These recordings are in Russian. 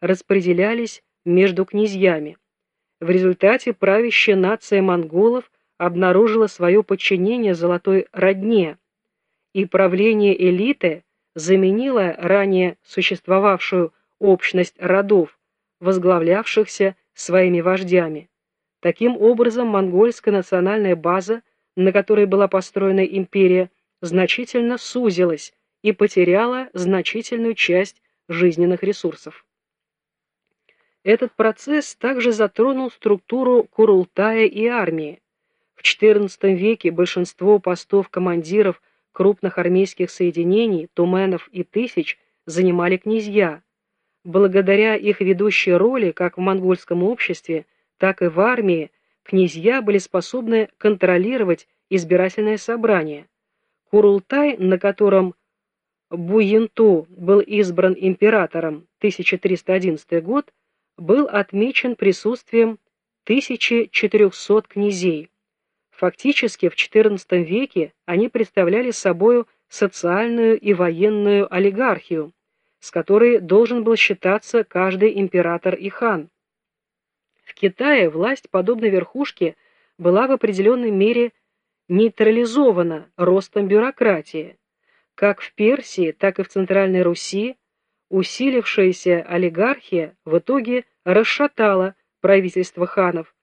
распределялись между князьями. В результате правящая нация монголов обнаружила свое подчинение золотой родне, и правление элиты заменило ранее существовавшую общность родов, возглавлявшихся своими вождями. Таким образом, монгольская национальная база, на которой была построена империя, значительно сузилась и потеряла значительную часть жизненных ресурсов. Этот процесс также затронул структуру Курултая и армии. В XIV веке большинство постов командиров крупных армейских соединений, туменов и тысяч занимали князья. Благодаря их ведущей роли как в монгольском обществе, так и в армии, князья были способны контролировать избирательное собрание. Курултай, на котором Буинту был избран императором 1311 год, был отмечен присутствием 1400 князей. Фактически в XIV веке они представляли собою социальную и военную олигархию, с которой должен был считаться каждый император и хан. В Китае власть подобной верхушки была в определенной мере нейтрализована ростом бюрократии. Как в Персии, так и в Центральной Руси усилившаяся олигархия в итоге расшатала правительство ханов.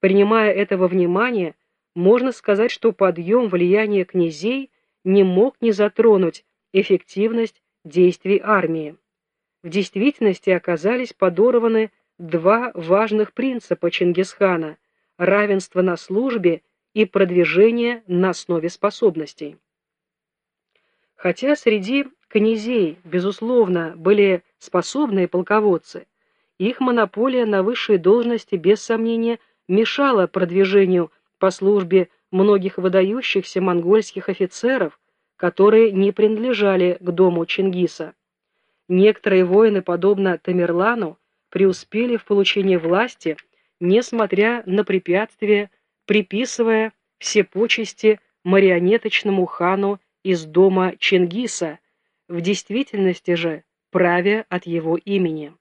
Принимая это во внимание, можно сказать, что подъем влияния князей не мог не затронуть эффективность действий армии. В действительности оказались подорваны два важных принципа Чингисхана – равенство на службе и продвижение на основе способностей. Хотя среди князей, безусловно, были способные полководцы, их монополия на высшие должности, без сомнения, мешала продвижению по службе многих выдающихся монгольских офицеров, которые не принадлежали к дому Чингиса. Некоторые воины, подобно Тамерлану, преуспели в получении власти, несмотря на препятствия, приписывая все почести марионеточному хану из дома Чингиса, в действительности же правя от его имени.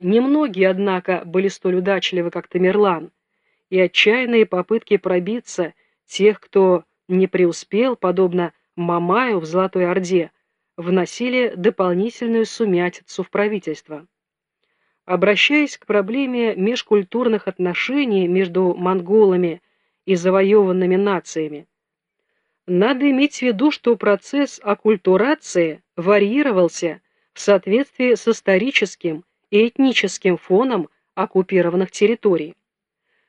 Немногие, однако, были столь удачливы, как Тамерлан, и отчаянные попытки пробиться тех, кто не преуспел, подобно Мамаю в Золотой Орде, вносили дополнительную сумятицу в правительство. Обращаясь к проблеме межкультурных отношений между монголами и завоеванными нациями, надо иметь в виду, что процесс оккультурации варьировался в соответствии с историческим и этническим фоном оккупированных территорий.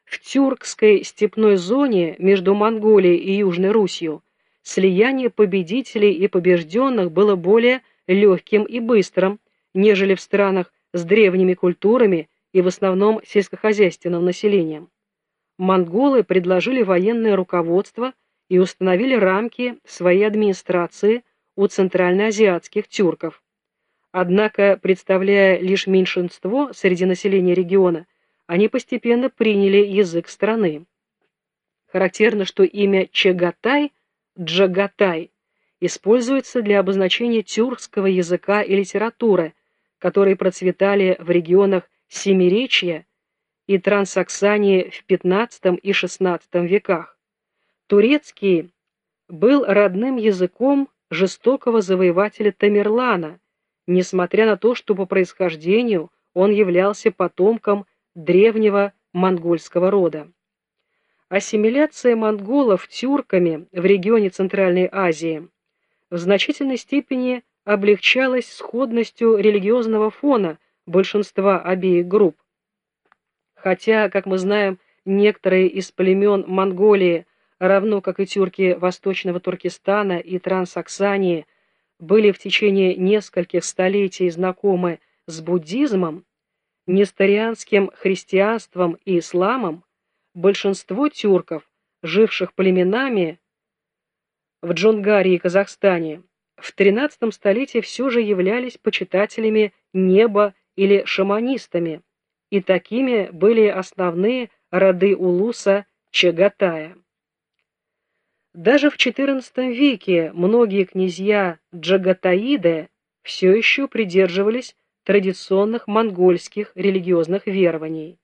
В тюркской степной зоне между Монголией и Южной Русью слияние победителей и побежденных было более легким и быстрым, нежели в странах с древними культурами и в основном сельскохозяйственным населением. Монголы предложили военное руководство и установили рамки своей администрации у центральноазиатских тюрков. Однако, представляя лишь меньшинство среди населения региона, они постепенно приняли язык страны. Характерно, что имя Чагатай, Джагатай, используется для обозначения тюркского языка и литературы, которые процветали в регионах Семиречья и Трансаксании в XV и XVI веках. Турецкий был родным языком жестокого завоевателя Тамерлана, несмотря на то, что по происхождению он являлся потомком древнего монгольского рода. Ассимиляция монголов тюрками в регионе Центральной Азии в значительной степени облегчалась сходностью религиозного фона большинства обеих групп. Хотя, как мы знаем, некоторые из племен Монголии, равно как и тюрки Восточного Туркестана и Трансаксании, были в течение нескольких столетий знакомы с буддизмом, несторианским христианством и исламом, большинство тюрков, живших племенами в Джунгарии и Казахстане, в XIII столетии все же являлись почитателями неба или шаманистами, и такими были основные роды Улуса Чагатая. Даже в XIV веке многие князья Джагатаиды все еще придерживались традиционных монгольских религиозных верований.